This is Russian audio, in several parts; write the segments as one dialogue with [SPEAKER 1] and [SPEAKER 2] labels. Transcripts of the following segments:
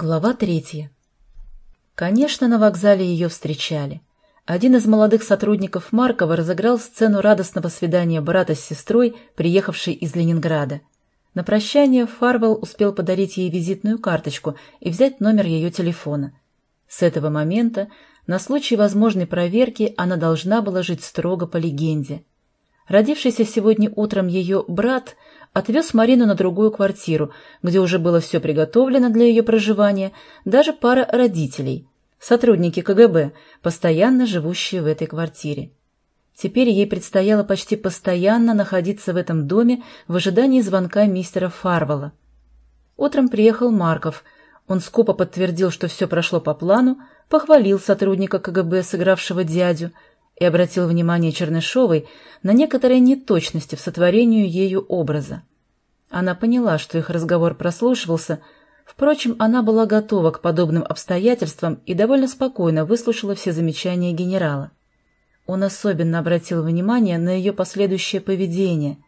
[SPEAKER 1] Глава третья. Конечно, на вокзале ее встречали. Один из молодых сотрудников Маркова разыграл сцену радостного свидания брата с сестрой, приехавшей из Ленинграда. На прощание Фарвелл успел подарить ей визитную карточку и взять номер ее телефона. С этого момента, на случай возможной проверки, она должна была жить строго по легенде. Родившийся сегодня утром ее брат – отвез Марину на другую квартиру, где уже было все приготовлено для ее проживания, даже пара родителей, сотрудники КГБ, постоянно живущие в этой квартире. Теперь ей предстояло почти постоянно находиться в этом доме в ожидании звонка мистера Фарвелла. Утром приехал Марков. Он скупо подтвердил, что все прошло по плану, похвалил сотрудника КГБ, сыгравшего дядю, и обратил внимание Чернышовой на некоторые неточности в сотворении ею образа. Она поняла, что их разговор прослушивался, впрочем, она была готова к подобным обстоятельствам и довольно спокойно выслушала все замечания генерала. Он особенно обратил внимание на ее последующее поведение.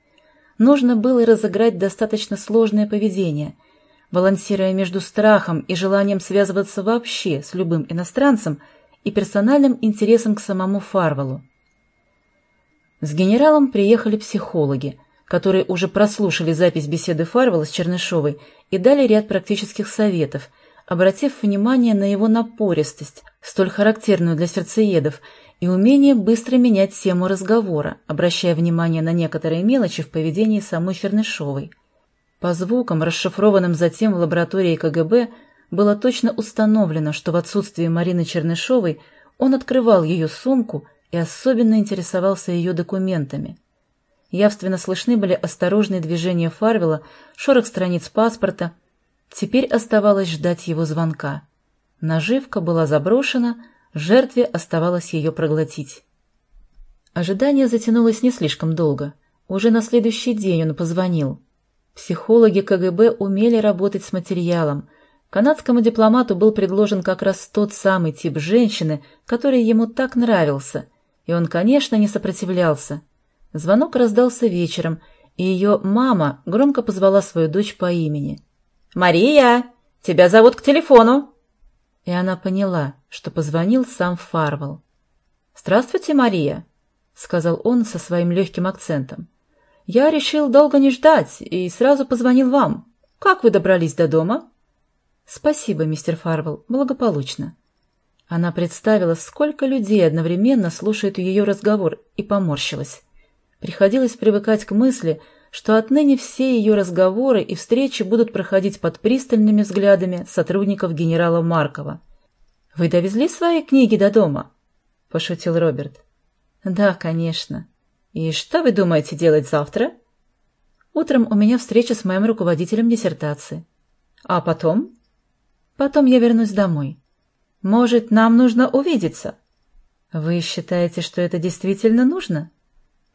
[SPEAKER 1] Нужно было разыграть достаточно сложное поведение, балансируя между страхом и желанием связываться вообще с любым иностранцем и персональным интересом к самому Фарвелу. С генералом приехали психологи – которые уже прослушали запись беседы Фарвелла с Чернышовой и дали ряд практических советов, обратив внимание на его напористость, столь характерную для сердцеедов, и умение быстро менять тему разговора, обращая внимание на некоторые мелочи в поведении самой Чернышовой. По звукам, расшифрованным затем в лаборатории КГБ, было точно установлено, что в отсутствие Марины Чернышовой он открывал ее сумку и особенно интересовался ее документами – Явственно слышны были осторожные движения Фарвела, шорох страниц паспорта. Теперь оставалось ждать его звонка. Наживка была заброшена, жертве оставалось ее проглотить. Ожидание затянулось не слишком долго. Уже на следующий день он позвонил. Психологи КГБ умели работать с материалом. Канадскому дипломату был предложен как раз тот самый тип женщины, который ему так нравился, и он, конечно, не сопротивлялся. Звонок раздался вечером, и ее мама громко позвала свою дочь по имени. «Мария, тебя зовут к телефону!» И она поняла, что позвонил сам Фарвел. «Здравствуйте, Мария», — сказал он со своим легким акцентом. «Я решил долго не ждать и сразу позвонил вам. Как вы добрались до дома?» «Спасибо, мистер Фарвел, благополучно». Она представила, сколько людей одновременно слушает ее разговор, и поморщилась. Приходилось привыкать к мысли, что отныне все ее разговоры и встречи будут проходить под пристальными взглядами сотрудников генерала Маркова. «Вы довезли свои книги до дома?» – пошутил Роберт. «Да, конечно. И что вы думаете делать завтра?» «Утром у меня встреча с моим руководителем диссертации. А потом?» «Потом я вернусь домой. Может, нам нужно увидеться?» «Вы считаете, что это действительно нужно?»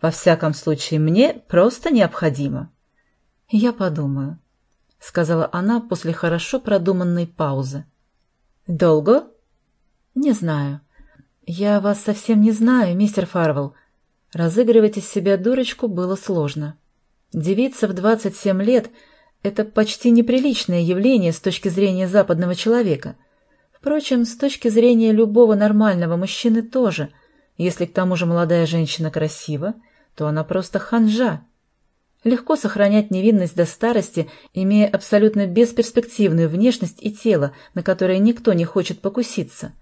[SPEAKER 1] Во всяком случае, мне просто необходимо. — Я подумаю, — сказала она после хорошо продуманной паузы. — Долго? — Не знаю. Я вас совсем не знаю, мистер Фарвелл. Разыгрывать из себя дурочку было сложно. Девица в двадцать семь лет — это почти неприличное явление с точки зрения западного человека. Впрочем, с точки зрения любого нормального мужчины тоже — если к тому же молодая женщина красива, то она просто ханжа. Легко сохранять невинность до старости, имея абсолютно бесперспективную внешность и тело, на которое никто не хочет покуситься.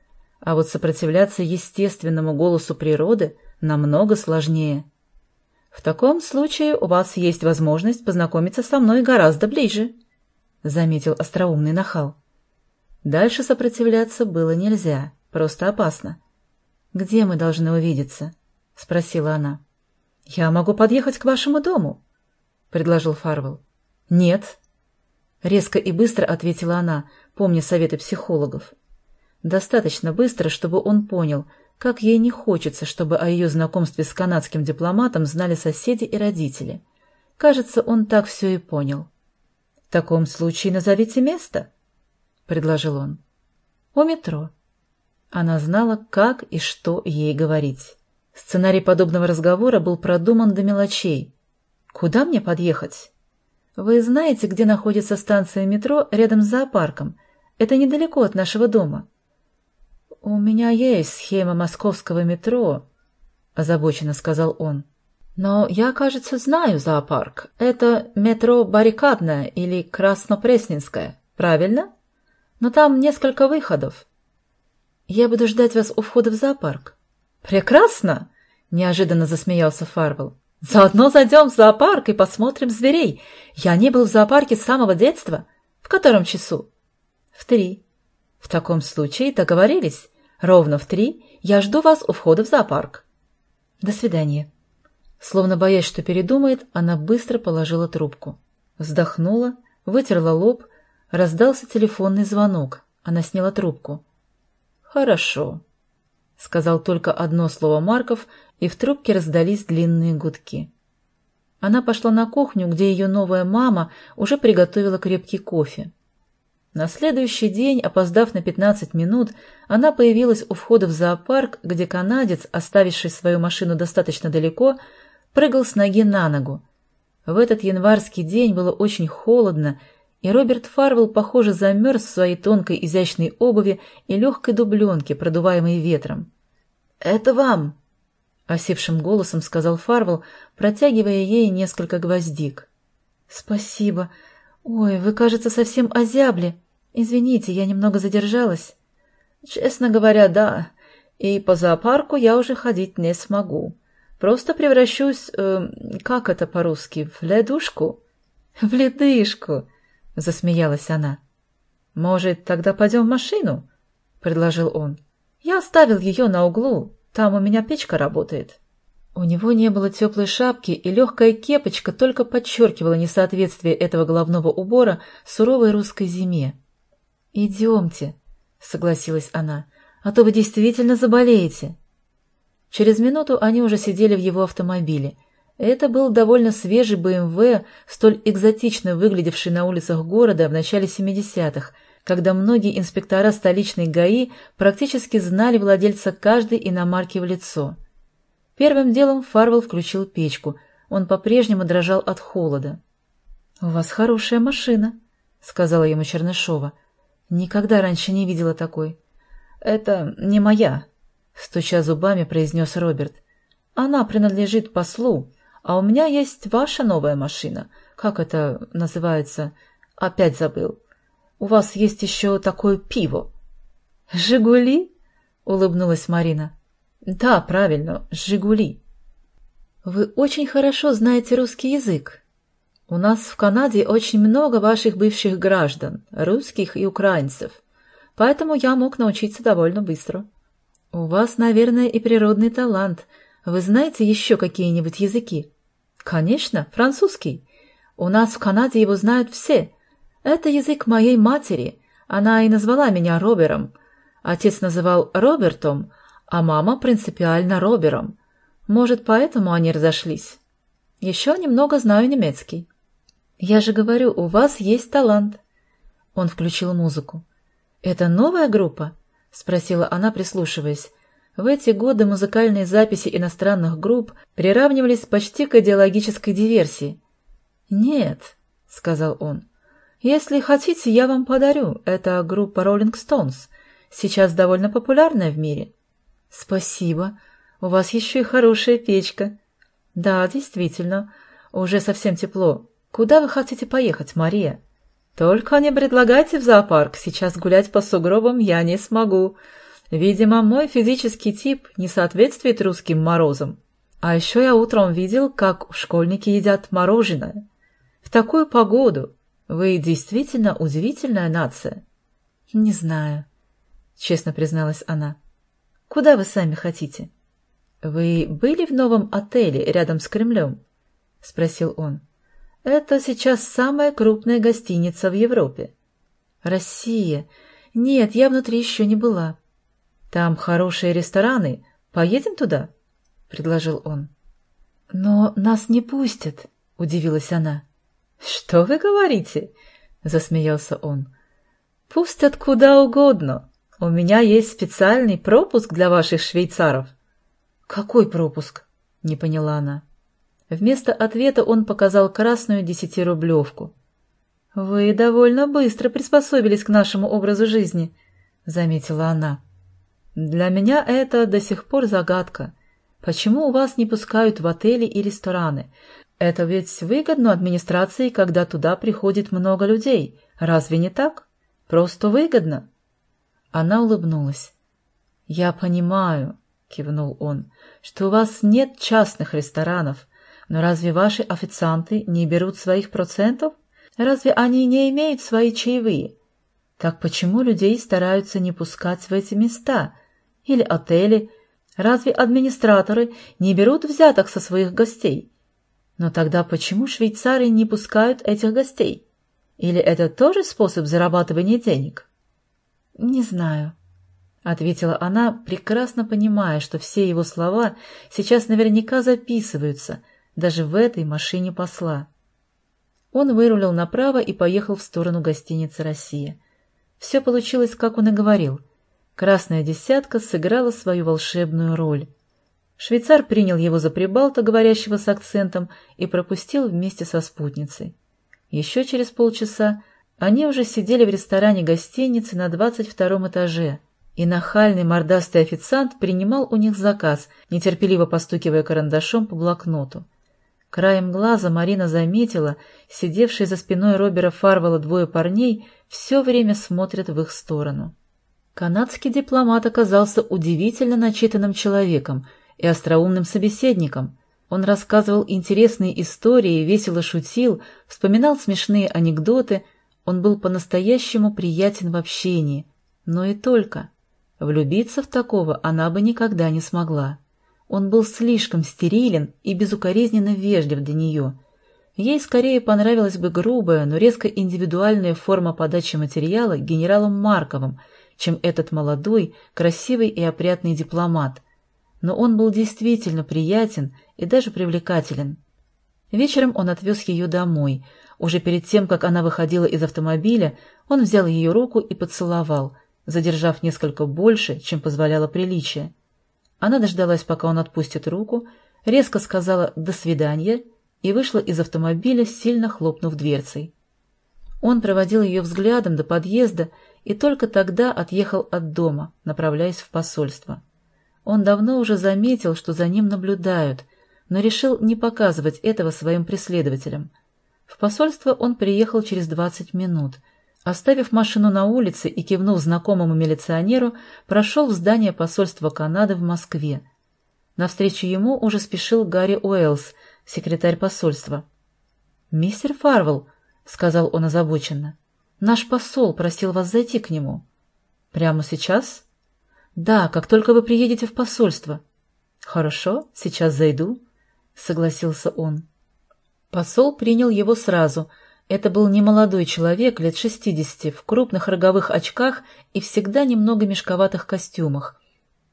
[SPEAKER 1] А вот сопротивляться естественному голосу природы намного сложнее. В таком случае у вас есть возможность познакомиться со мной гораздо ближе, — заметил остроумный нахал. Дальше сопротивляться было нельзя, просто опасно. «Где мы должны увидеться?» — спросила она. «Я могу подъехать к вашему дому», — предложил Фарвелл. «Нет». Резко и быстро ответила она, помня советы психологов. Достаточно быстро, чтобы он понял, как ей не хочется, чтобы о ее знакомстве с канадским дипломатом знали соседи и родители. Кажется, он так все и понял. «В таком случае назовите место», — предложил он. «У метро», она знала, как и что ей говорить. Сценарий подобного разговора был продуман до мелочей. «Куда мне подъехать?» «Вы знаете, где находится станция метро рядом с зоопарком? Это недалеко от нашего дома. — У меня есть схема московского метро, — озабоченно сказал он. — Но я, кажется, знаю зоопарк. Это метро Баррикадное или Краснопресненское, правильно? Но там несколько выходов. Я буду ждать вас у входа в зоопарк. — Прекрасно! — неожиданно засмеялся Фарвелл. — Заодно зайдем в зоопарк и посмотрим зверей. Я не был в зоопарке с самого детства. В котором часу? — В три. — В таком случае договорились. Ровно в три я жду вас у входа в зоопарк. До свидания. Словно боясь, что передумает, она быстро положила трубку. Вздохнула, вытерла лоб, раздался телефонный звонок. Она сняла трубку. «Хорошо», — сказал только одно слово Марков, и в трубке раздались длинные гудки. Она пошла на кухню, где ее новая мама уже приготовила крепкий кофе. На следующий день, опоздав на 15 минут, она появилась у входа в зоопарк, где канадец, оставивший свою машину достаточно далеко, прыгал с ноги на ногу. В этот январский день было очень холодно, и Роберт Фарвелл, похоже, замерз в своей тонкой изящной обуви и легкой дубленке, продуваемой ветром. «Это вам!» — осевшим голосом сказал Фарвелл, протягивая ей несколько гвоздик. «Спасибо. Ой, вы, кажется, совсем озябли. Извините, я немного задержалась». «Честно говоря, да. И по зоопарку я уже ходить не смогу. Просто превращусь, э, как это по-русски, в ледушку?» «В ледышку!» — засмеялась она. «Может, тогда пойдем в машину?» — предложил он. «Я оставил ее на углу. Там у меня печка работает». У него не было теплой шапки, и легкая кепочка только подчеркивала несоответствие этого головного убора суровой русской зиме. «Идемте», — согласилась она, — «а то вы действительно заболеете». Через минуту они уже сидели в его автомобиле, это был довольно свежий БМВ, столь экзотично выглядевший на улицах города в начале 70-х, когда многие инспектора столичной ГАИ практически знали владельца каждой иномарки в лицо. Первым делом Фарвелл включил печку. Он по-прежнему дрожал от холода. — У вас хорошая машина, — сказала ему Чернышова. — Никогда раньше не видела такой. — Это не моя, — стуча зубами, произнес Роберт. — Она принадлежит послу, а у меня есть ваша новая машина. Как это называется? Опять забыл. У вас есть еще такое пиво. «Жигули?» — улыбнулась Марина. «Да, правильно, «Жигули». «Вы очень хорошо знаете русский язык. У нас в Канаде очень много ваших бывших граждан, русских и украинцев, поэтому я мог научиться довольно быстро. У вас, наверное, и природный талант. Вы знаете еще какие-нибудь языки?» Конечно, французский. У нас в Канаде его знают все. Это язык моей матери. Она и назвала меня Робером. Отец называл Робертом, а мама принципиально Робером. Может, поэтому они разошлись. Еще немного знаю немецкий. Я же говорю, у вас есть талант. Он включил музыку. Это новая группа? Спросила она, прислушиваясь. В эти годы музыкальные записи иностранных групп приравнивались почти к идеологической диверсии. «Нет», — сказал он, — «если хотите, я вам подарю. Это группа Rolling Stones, сейчас довольно популярная в мире». «Спасибо. У вас еще и хорошая печка». «Да, действительно. Уже совсем тепло. Куда вы хотите поехать, Мария?» «Только не предлагайте в зоопарк. Сейчас гулять по сугробам я не смогу. Видимо, мой физический тип не соответствует русским морозам. А еще я утром видел, как школьники едят мороженое. В такую погоду. Вы действительно удивительная нация. — Не знаю, — честно призналась она. — Куда вы сами хотите? — Вы были в новом отеле рядом с Кремлем? — спросил он. — Это сейчас самая крупная гостиница в Европе. — Россия. Нет, я внутри еще не была. — там хорошие рестораны. Поедем туда? — предложил он. — Но нас не пустят, — удивилась она. — Что вы говорите? — засмеялся он. — Пустят куда угодно. У меня есть специальный пропуск для ваших швейцаров. — Какой пропуск? — не поняла она. Вместо ответа он показал красную десятирублевку. — «Вы довольно быстро приспособились к нашему образу жизни», — заметила она. «Для меня это до сих пор загадка. Почему у вас не пускают в отели и рестораны? Это ведь выгодно администрации, когда туда приходит много людей. Разве не так? Просто выгодно». Она улыбнулась. «Я понимаю», — кивнул он, — «что у вас нет частных ресторанов, но разве ваши официанты не берут своих процентов? Разве они не имеют свои чаевые? Так почему людей стараются не пускать в эти места? Или отели? Разве администраторы не берут взяток со своих гостей? Но тогда почему швейцары не пускают этих гостей? Или это тоже способ зарабатывания денег? Не знаю. — ответила она, прекрасно понимая, что все его слова сейчас наверняка записываются, даже в этой машине посла. Он вырулил направо и поехал в сторону гостиницы «Россия». Все получилось, как он и говорил. Красная десятка сыграла свою волшебную роль. Швейцар принял его за прибалта, говорящего с акцентом, и пропустил вместе со спутницей. Еще через полчаса они уже сидели в ресторане гостиницы на двадцать втором этаже — и нахальный мордастый официант принимал у них заказ, нетерпеливо постукивая карандашом по блокноту. Краем глаза Марина заметила, сидевшие за спиной Робера Фарвелла двое парней все время смотрят в их сторону. Канадский дипломат оказался удивительно начитанным человеком и остроумным собеседником. Он рассказывал интересные истории, весело шутил, вспоминал смешные анекдоты, он был по-настоящему приятен в общении, но и только. Влюбиться в такого она бы никогда не смогла. Он был слишком стерилен и безукоризненно вежлив для нее. Ей скорее понравилась бы грубая, но резко индивидуальная форма подачи материала генералом Марковым, чем этот молодой, красивый и опрятный дипломат. Но он был действительно приятен и даже привлекателен. Вечером он отвез ее домой. Уже перед тем, как она выходила из автомобиля, он взял ее руку и поцеловал – задержав несколько больше, чем позволяло приличие. Она дождалась, пока он отпустит руку, резко сказала «до свидания» и вышла из автомобиля, сильно хлопнув дверцей. Он проводил ее взглядом до подъезда и только тогда отъехал от дома, направляясь в посольство. Он давно уже заметил, что за ним наблюдают, но решил не показывать этого своим преследователям. В посольство он приехал через двадцать минут — Оставив машину на улице и кивнув знакомому милиционеру, прошел в здание посольства Канады в Москве. Навстречу ему уже спешил Гарри Уэллс, секретарь посольства. «Мистер Фарвелл», — сказал он озабоченно, — «наш посол просил вас зайти к нему». «Прямо сейчас?» «Да, как только вы приедете в посольство». «Хорошо, сейчас зайду», — согласился он. Посол принял его сразу — это был немолодой человек, лет шестидесяти, в крупных роговых очках и всегда немного мешковатых костюмах.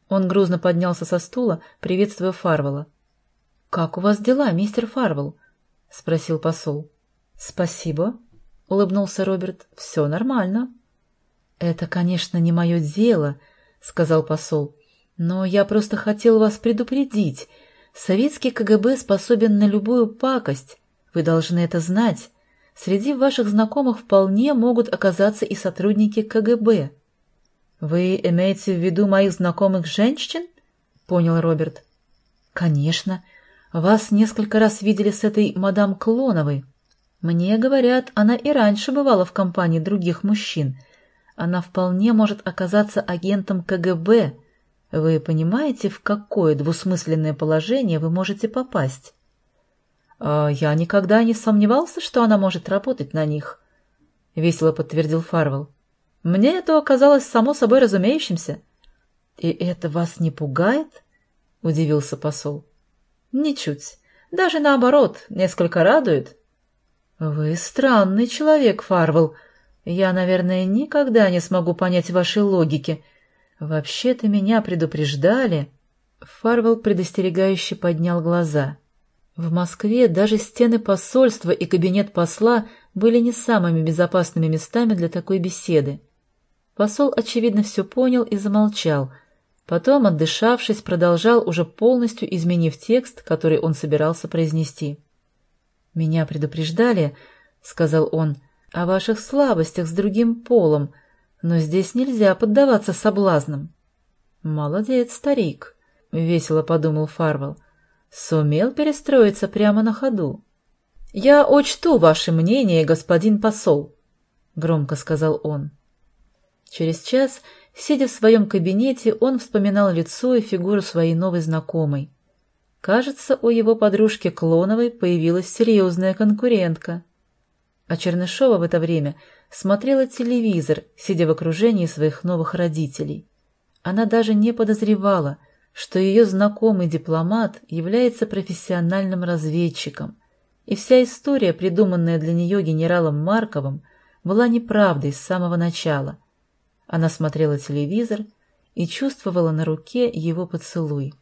[SPEAKER 1] Он грузно поднялся со стула, приветствуя Фарвелла. — Как у вас дела, мистер Фарвелл? — спросил посол. — Спасибо, — улыбнулся Роберт. — Все нормально. — Это, конечно, не мое дело, — сказал посол. — Но я просто хотел вас предупредить. Советский КГБ способен на любую пакость. Вы должны это знать. Среди ваших знакомых вполне могут оказаться и сотрудники КГБ. Вы имеете в виду моих знакомых женщин? Понял Роберт. Конечно. Вас несколько раз видели с этой мадам Клоновой. Мне говорят, она и раньше бывала в компании других мужчин. Она вполне может оказаться агентом КГБ. Вы понимаете, в какое двусмысленное положение вы можете попасть? А «Я никогда не сомневался, что она может работать на них», — весело подтвердил Фарвелл. «Мне это оказалось само собой разумеющимся». «И это вас не пугает?» — удивился посол. «Ничуть. Даже наоборот, несколько радует». «Вы странный человек, Фарвелл. Я, наверное, никогда не смогу понять вашей логики. Вообще-то меня предупреждали». Фарвелл предостерегающе поднял глаза. В Москве даже стены посольства и кабинет посла были не самыми безопасными местами для такой беседы. Посол, очевидно, все понял и замолчал. Потом, отдышавшись, продолжал, уже полностью изменив текст, который он собирался произнести. «Меня предупреждали, — сказал он, о ваших слабостях с другим полом, но здесь нельзя поддаваться соблазнам. Молодец, старик, — весело подумал Фарвелл. Сумел перестроиться прямо на ходу. «Я учту ваше мнение, господин посол», — громко сказал он. Через час, сидя в своем кабинете, он вспоминал лицо и фигуру своей новой знакомой. Кажется, у его подружки Клоновой появилась серьезная конкурентка. А Чернышова в это время смотрела телевизор, сидя в окружении своих новых родителей. Она даже не подозревала, что ее знакомый дипломат является профессиональным разведчиком, и вся история, придуманная для нее генералом Марковым, была неправдой с самого начала. Она смотрела телевизор и чувствовала на руке его поцелуй.